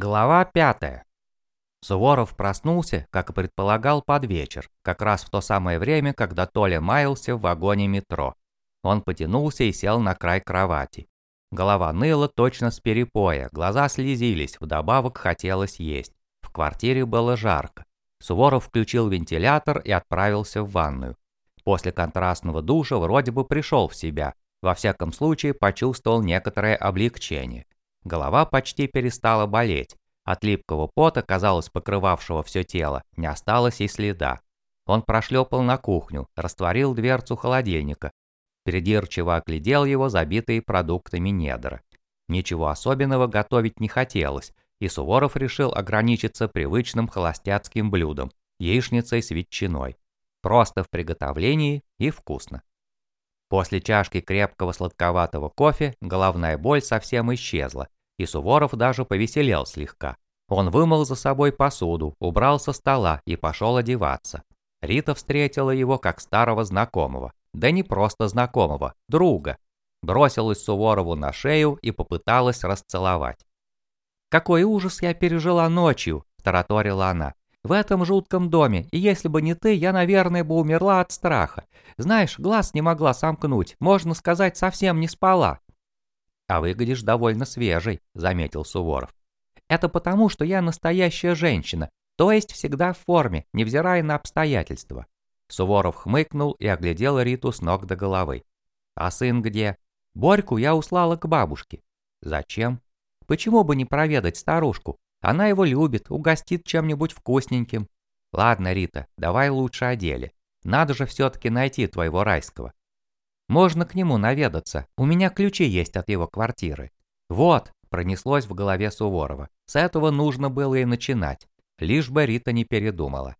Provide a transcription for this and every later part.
Глава пятая. Суворов проснулся, как и предполагал, под вечер, как раз в то самое время, когда Толя маялся в вагоне метро. Он потянулся и сел на край кровати. Голова ныла точно с перепоя, глаза слезились, вдобавок хотелось есть. В квартире было жарко. Суворов включил вентилятор и отправился в ванную. После контрастного душа вроде бы пришел в себя, во всяком случае почувствовал некоторое облегчение. Голова почти перестала болеть. От липкого пота, казалось, покрывавшего все тело, не осталось и следа. Он прошлепал на кухню, растворил дверцу холодильника. Придирчиво оглядел его забитые продуктами недра. Ничего особенного готовить не хотелось, и Суворов решил ограничиться привычным холостяцким блюдом – яичницей с ветчиной. Просто в приготовлении и вкусно. После чашки крепкого сладковатого кофе головная боль совсем исчезла, и Суворов даже повеселел слегка. Он вымыл за собой посуду, убрал со стола и пошел одеваться. Рита встретила его как старого знакомого. Да не просто знакомого, друга. Бросилась Суворову на шею и попыталась расцеловать. «Какой ужас я пережила ночью!» – тараторила она. «В этом жутком доме, и если бы не ты, я, наверное, бы умерла от страха. Знаешь, глаз не могла сомкнуть, можно сказать, совсем не спала». «А выглядишь довольно свежей», — заметил Суворов. «Это потому, что я настоящая женщина, то есть всегда в форме, невзирая на обстоятельства». Суворов хмыкнул и оглядел Риту с ног до головы. «А сын где?» «Борьку я услала к бабушке». «Зачем?» «Почему бы не проведать старушку? Она его любит, угостит чем-нибудь вкусненьким». «Ладно, Рита, давай лучше о деле. Надо же все-таки найти твоего райского. Можно к нему наведаться, у меня ключи есть от его квартиры. Вот, пронеслось в голове Суворова. С этого нужно было и начинать, лишь бы Рита не передумала.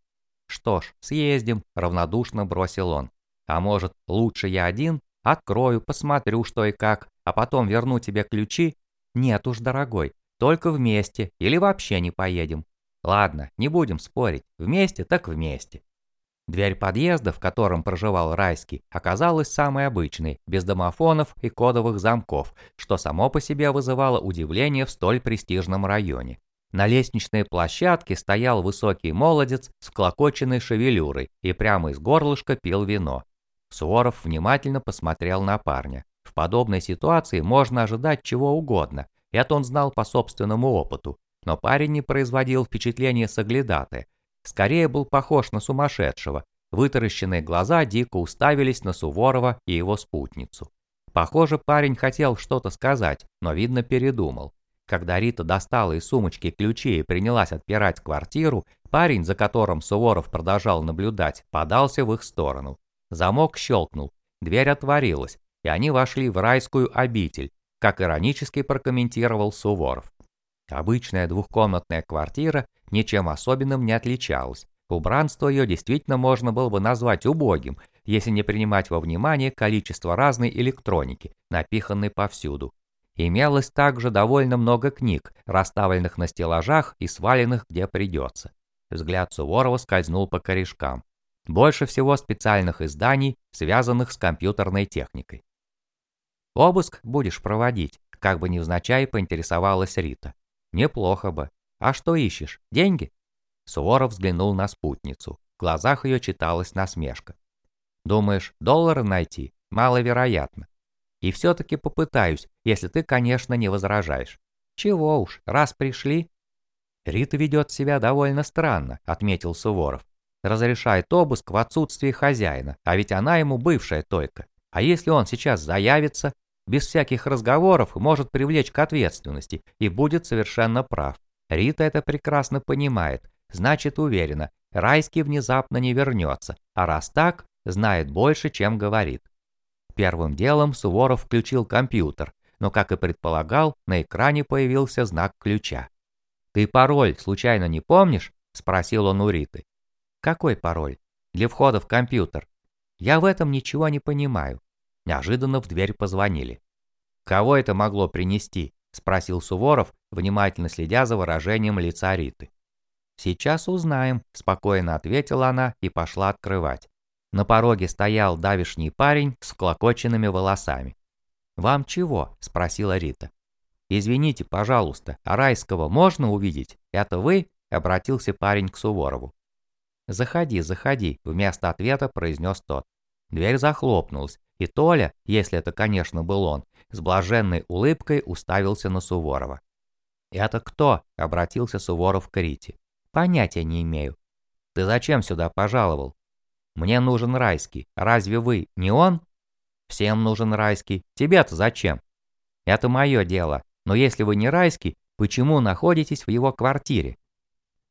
Что ж, съездим, равнодушно бросил он. А может, лучше я один? Открою, посмотрю, что и как, а потом верну тебе ключи? Нет уж, дорогой, только вместе или вообще не поедем. Ладно, не будем спорить, вместе так вместе. Дверь подъезда, в котором проживал Райский, оказалась самой обычной, без домофонов и кодовых замков, что само по себе вызывало удивление в столь престижном районе. На лестничной площадке стоял высокий молодец с вклокоченной шевелюрой и прямо из горлышка пил вино. Суворов внимательно посмотрел на парня. В подобной ситуации можно ожидать чего угодно, это он знал по собственному опыту, но парень не производил впечатления соглядатая, скорее был похож на сумасшедшего. Вытаращенные глаза дико уставились на Суворова и его спутницу. Похоже, парень хотел что-то сказать, но, видно, передумал. Когда Рита достала из сумочки ключи и принялась отпирать квартиру, парень, за которым Суворов продолжал наблюдать, подался в их сторону. Замок щелкнул, дверь отворилась, и они вошли в райскую обитель, как иронически прокомментировал Суворов. Обычная двухкомнатная квартира ничем особенным не отличалась. Убранство ее действительно можно было бы назвать убогим, если не принимать во внимание количество разной электроники, напиханной повсюду. Имелось также довольно много книг, расставленных на стеллажах и сваленных где придется. Взгляд Суворова скользнул по корешкам. Больше всего специальных изданий, связанных с компьютерной техникой. «Обыск будешь проводить», как бы невзначай поинтересовалась Рита. «Неплохо бы. «А что ищешь? Деньги?» Суворов взглянул на спутницу. В глазах ее читалась насмешка. «Думаешь, доллары найти? Маловероятно. И все-таки попытаюсь, если ты, конечно, не возражаешь. Чего уж, раз пришли...» «Рита ведет себя довольно странно», — отметил Суворов. «Разрешает обыск в отсутствии хозяина, а ведь она ему бывшая только. А если он сейчас заявится, без всяких разговоров может привлечь к ответственности и будет совершенно прав. Рита это прекрасно понимает, значит уверена, Райский внезапно не вернется, а раз так, знает больше, чем говорит. Первым делом Суворов включил компьютер, но, как и предполагал, на экране появился знак ключа. «Ты пароль случайно не помнишь?» – спросил он у Риты. «Какой пароль?» «Для входа в компьютер». «Я в этом ничего не понимаю». Неожиданно в дверь позвонили. «Кого это могло принести?» – спросил Суворов, внимательно следя за выражением лица Риты. «Сейчас узнаем», – спокойно ответила она и пошла открывать. На пороге стоял давишний парень с вклокоченными волосами. «Вам чего?» – спросила Рита. «Извините, пожалуйста, а Райского можно увидеть? Это вы?» – обратился парень к Суворову. «Заходи, заходи», – вместо ответа произнес тот. Дверь захлопнулась, и Толя, если это, конечно, был он, с блаженной улыбкой уставился на Суворова. «Это кто?» – обратился Суворов к Рите. «Понятия не имею». «Ты зачем сюда пожаловал?» «Мне нужен Райский. Разве вы не он?» «Всем нужен Райский. Тебе-то зачем?» «Это мое дело. Но если вы не Райский, почему находитесь в его квартире?»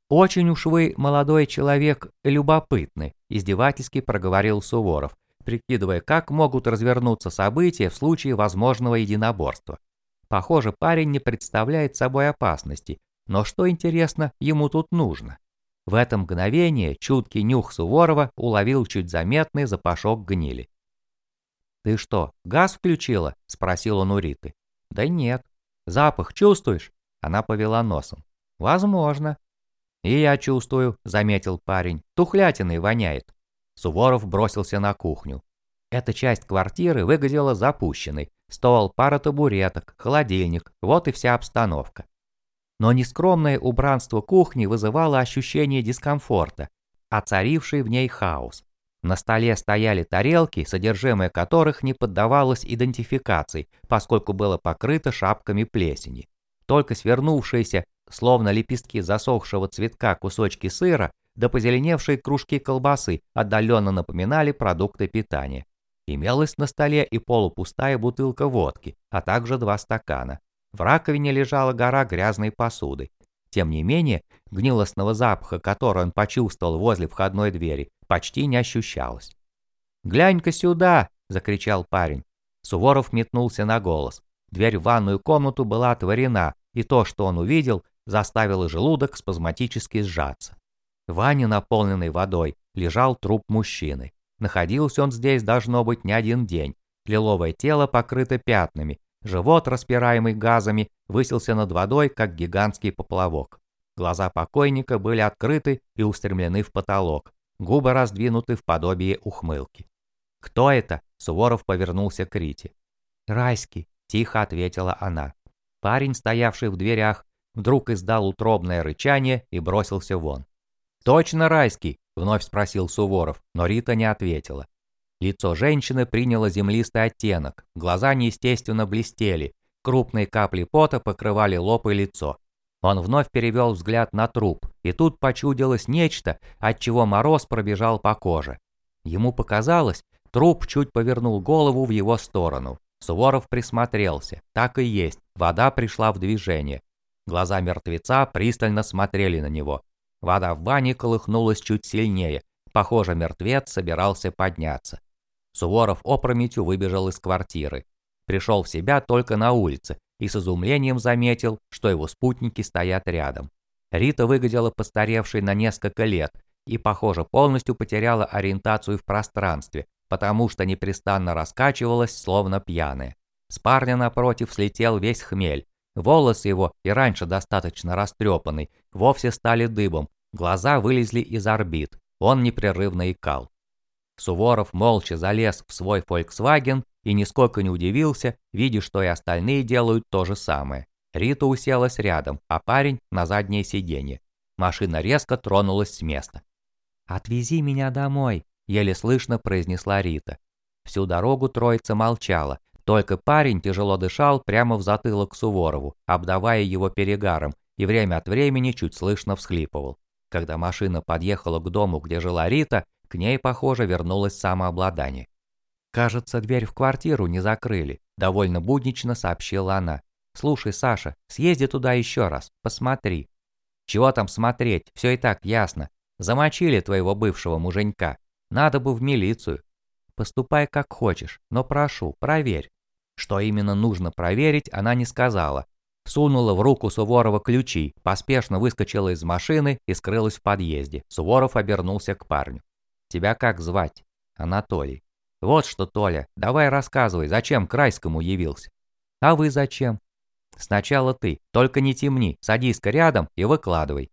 «Очень уж вы, молодой человек, любопытный», – издевательски проговорил Суворов, прикидывая, как могут развернуться события в случае возможного единоборства. Похоже, парень не представляет собой опасности, но что интересно, ему тут нужно. В это мгновение чуткий нюх Суворова уловил чуть заметный запашок гнили. «Ты что, газ включила?» – спросил он у Риты. «Да нет». «Запах чувствуешь?» Она повела носом. «Возможно». «И я чувствую», – заметил парень. «Тухлятиной воняет». Суворов бросился на кухню. Эта часть квартиры выглядела запущенной. Стол, пара табуреток, холодильник, вот и вся обстановка. Но нескромное убранство кухни вызывало ощущение дискомфорта, а царивший в ней хаос. На столе стояли тарелки, содержимое которых не поддавалось идентификации, поскольку было покрыто шапками плесени. Только свернувшиеся, словно лепестки засохшего цветка кусочки сыра, да позеленевшие кружки колбасы отдаленно напоминали продукты питания. Имелась на столе и полупустая бутылка водки, а также два стакана. В раковине лежала гора грязной посуды. Тем не менее, гнилостного запаха, который он почувствовал возле входной двери, почти не ощущалось. «Глянь-ка сюда!» – закричал парень. Суворов метнулся на голос. Дверь в ванную комнату была отворена, и то, что он увидел, заставило желудок спазматически сжаться. В ванне, наполненной водой, лежал труп мужчины. Находился он здесь, должно быть, не один день. Лиловое тело покрыто пятнами, живот, распираемый газами, высился над водой, как гигантский поплавок. Глаза покойника были открыты и устремлены в потолок, губы раздвинуты в подобие ухмылки. «Кто это?» – Суворов повернулся к Рите. «Райский», – тихо ответила она. Парень, стоявший в дверях, вдруг издал утробное рычание и бросился вон. «Точно Райский?» – вновь спросил Суворов, но Рита не ответила. Лицо женщины приняло землистый оттенок, глаза неестественно блестели, крупные капли пота покрывали лоб и лицо. Он вновь перевел взгляд на труп, и тут почудилось нечто, от чего мороз пробежал по коже. Ему показалось, труп чуть повернул голову в его сторону. Суворов присмотрелся, так и есть, вода пришла в движение. Глаза мертвеца пристально смотрели на него. Вода в бане колыхнулась чуть сильнее, похоже, мертвец собирался подняться. Суворов опрометью выбежал из квартиры. Пришел в себя только на улице и с изумлением заметил, что его спутники стоят рядом. Рита выглядела постаревшей на несколько лет и, похоже, полностью потеряла ориентацию в пространстве, потому что непрестанно раскачивалась, словно пьяная. С парня напротив слетел весь хмель. Волосы его, и раньше достаточно растрепанный, вовсе стали дыбом, глаза вылезли из орбит, он непрерывно икал. Суворов молча залез в свой Volkswagen и нисколько не удивился, видя, что и остальные делают то же самое. Рита уселась рядом, а парень на заднее сиденье. Машина резко тронулась с места. «Отвези меня домой», — еле слышно произнесла Рита. Всю дорогу троица молчала, только парень тяжело дышал прямо в затылок Суворову, обдавая его перегаром, и время от времени чуть слышно всхлипывал. Когда машина подъехала к дому, где жила Рита, к ней, похоже, вернулось самообладание. «Кажется, дверь в квартиру не закрыли», – довольно буднично сообщила она. «Слушай, Саша, съезди туда еще раз, посмотри». «Чего там смотреть, все и так ясно. Замочили твоего бывшего муженька. Надо бы в милицию». «Поступай как хочешь, но прошу, проверь». Что именно нужно проверить, она не сказала. Сунула в руку Суворова ключи, поспешно выскочила из машины и скрылась в подъезде. Суворов обернулся к парню. Тебя как звать? Анатолий. Вот что, Толя, давай рассказывай, зачем к Райскому явился? А вы зачем? Сначала ты, только не темни, садись-ка рядом и выкладывай.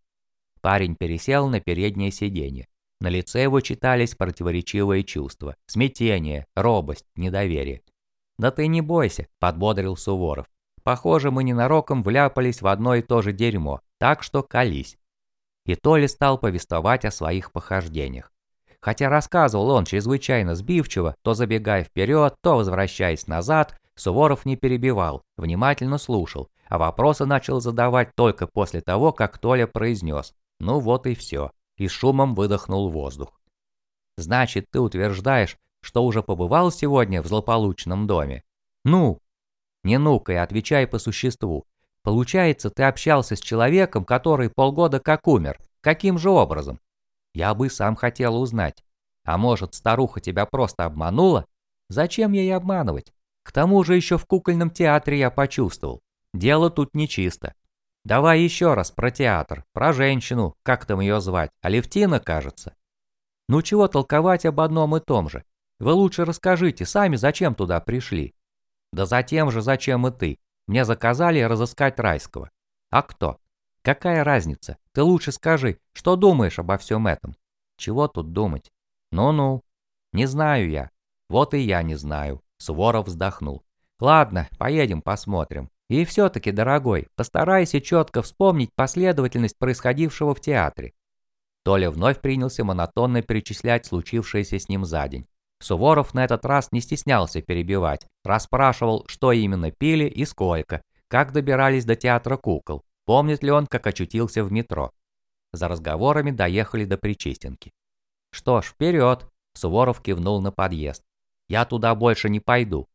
Парень пересел на переднее сиденье. На лице его читались противоречивые чувства. Смятение, робость, недоверие. «Да ты не бойся», – подбодрил Суворов. Похоже, мы ненароком вляпались в одно и то же дерьмо, так что колись. И Толи стал повествовать о своих похождениях. Хотя рассказывал он чрезвычайно сбивчиво, то забегая вперед, то возвращаясь назад, Суворов не перебивал, внимательно слушал, а вопросы начал задавать только после того, как Толя произнес «Ну вот и все», и шумом выдохнул воздух. «Значит, ты утверждаешь, что уже побывал сегодня в злополучном доме?» «Ну?» «Не ну-ка и отвечай по существу. Получается, ты общался с человеком, который полгода как умер. Каким же образом?» «Я бы сам хотел узнать. А может, старуха тебя просто обманула? Зачем ей обманывать? К тому же еще в кукольном театре я почувствовал. Дело тут нечисто. Давай еще раз про театр, про женщину, как там ее звать, Алевтина, кажется. Ну чего толковать об одном и том же? Вы лучше расскажите сами, зачем туда пришли. Да затем же, зачем и ты. Мне заказали разыскать Райского. А кто? Какая разница? Ты лучше скажи, что думаешь обо всем этом? Чего тут думать? Ну-ну. Не знаю я. Вот и я не знаю. Суворов вздохнул. Ладно, поедем посмотрим. И все-таки, дорогой, постарайся четко вспомнить последовательность происходившего в театре. Толя вновь принялся монотонно перечислять случившееся с ним за день. Суворов на этот раз не стеснялся перебивать, расспрашивал, что именно пили и сколько, как добирались до театра кукол, помнит ли он, как очутился в метро. За разговорами доехали до Причистенки. «Что ж, вперед!» – Суворов кивнул на подъезд. «Я туда больше не пойду.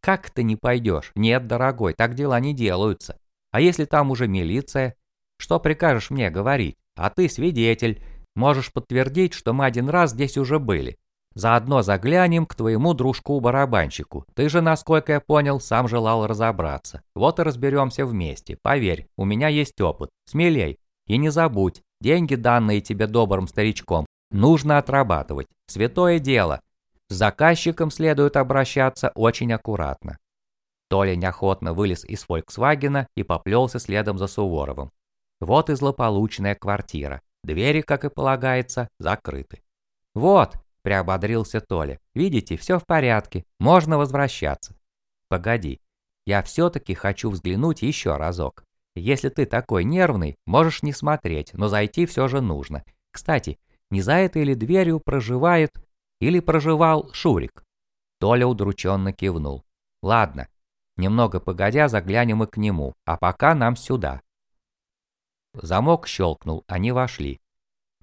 Как ты не пойдешь? Нет, дорогой, так дела не делаются. А если там уже милиция? Что прикажешь мне говорить? А ты свидетель. Можешь подтвердить, что мы один раз здесь уже были. Заодно заглянем к твоему дружку-барабанщику. Ты же, насколько я понял, сам желал разобраться. Вот и разберемся вместе. Поверь, у меня есть опыт. Смелей. И не забудь, деньги, данные тебе добрым старичком, нужно отрабатывать. Святое дело. С заказчиком следует обращаться очень аккуратно. Толя неохотно вылез из «Фольксвагена» и поплелся следом за Суворовым. Вот и злополучная квартира. Двери, как и полагается, закрыты. «Вот», — приободрился Толя, — «видите, все в порядке, можно возвращаться». «Погоди, я все-таки хочу взглянуть еще разок. Если ты такой нервный, можешь не смотреть, но зайти все же нужно. Кстати, не за этой ли дверью проживает или проживал Шурик? Толя удрученно кивнул. Ладно, немного погодя заглянем и к нему, а пока нам сюда. Замок щелкнул, они вошли.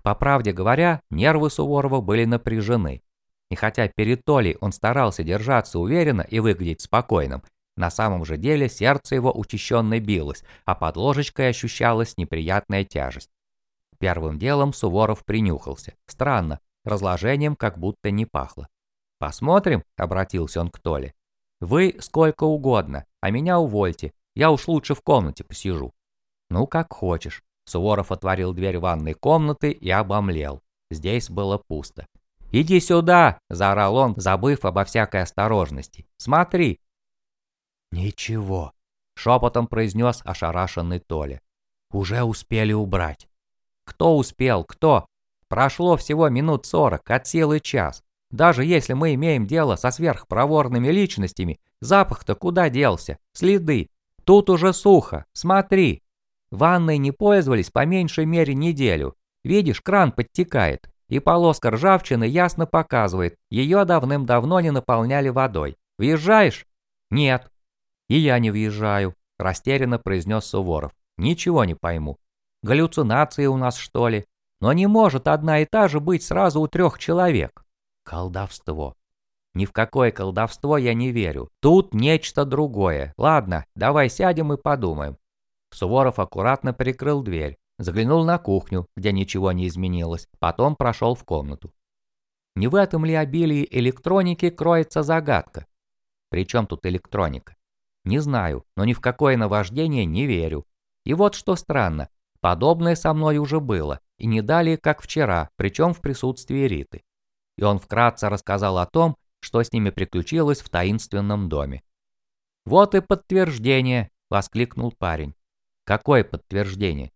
По правде говоря, нервы Суворова были напряжены. И хотя перед Толей он старался держаться уверенно и выглядеть спокойным, на самом же деле сердце его учащенно билось, а под ложечкой ощущалась неприятная тяжесть. Первым делом Суворов принюхался. Странно, разложением как будто не пахло. «Посмотрим», — обратился он к Толе. «Вы сколько угодно, а меня увольте, я уж лучше в комнате посижу». «Ну, как хочешь». Суворов отворил дверь ванной комнаты и обомлел. Здесь было пусто. «Иди сюда!» – заорал он, забыв обо всякой осторожности. «Смотри!» «Ничего», – шепотом произнес ошарашенный Толя. «Уже успели убрать». «Кто успел? Кто?» Прошло всего минут сорок, от силы час. Даже если мы имеем дело со сверхпроворными личностями, запах-то куда делся? Следы. Тут уже сухо. Смотри. Ванной не пользовались по меньшей мере неделю. Видишь, кран подтекает. И полоска ржавчины ясно показывает, ее давным-давно не наполняли водой. Въезжаешь? Нет. И я не въезжаю, растерянно произнес Суворов. Ничего не пойму. Галлюцинации у нас что ли? Но не может одна и та же быть сразу у трех человек. Колдовство. Ни в какое колдовство я не верю. Тут нечто другое. Ладно, давай сядем и подумаем. Суворов аккуратно прикрыл дверь, заглянул на кухню, где ничего не изменилось, потом прошел в комнату. Не в этом ли обилии электроники кроется загадка? Причем тут электроника? Не знаю, но ни в какое наваждение не верю. И вот что странно, подобное со мной уже было, и не далее, как вчера, причем в присутствии Риты. И он вкратце рассказал о том, что с ними приключилось в таинственном доме. «Вот и подтверждение!» – воскликнул парень. «Какое подтверждение?»